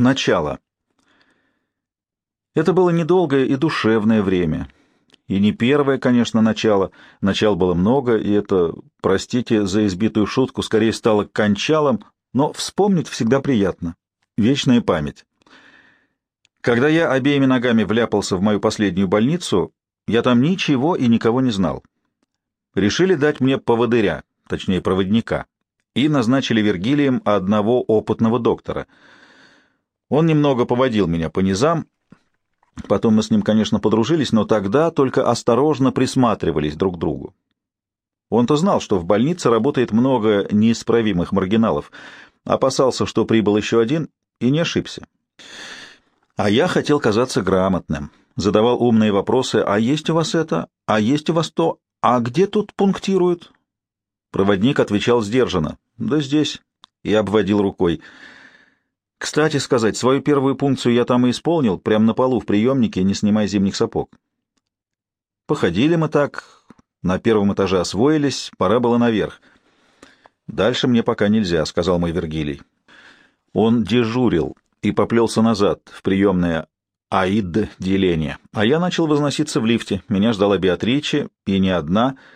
Начало. Это было недолгое и душевное время. И не первое, конечно, начало. Начал было много, и это, простите за избитую шутку, скорее стало кончалом, но вспомнить всегда приятно. Вечная память. Когда я обеими ногами вляпался в мою последнюю больницу, я там ничего и никого не знал. Решили дать мне поводыря, точнее проводника, и назначили Вергилием одного опытного доктора — он немного поводил меня по низам. Потом мы с ним, конечно, подружились, но тогда только осторожно присматривались друг к другу. Он-то знал, что в больнице работает много неисправимых маргиналов, опасался, что прибыл еще один, и не ошибся. А я хотел казаться грамотным, задавал умные вопросы, а есть у вас это, а есть у вас то, а где тут пунктируют? Проводник отвечал сдержанно, да здесь, и обводил рукой. Кстати сказать, свою первую пункцию я там и исполнил, прямо на полу в приемнике, не снимая зимних сапог. Походили мы так, на первом этаже освоились, пора было наверх. «Дальше мне пока нельзя», — сказал мой Вергилий. Он дежурил и поплелся назад в приемное АИД-деление, а я начал возноситься в лифте. Меня ждала Беатриче, и не одна —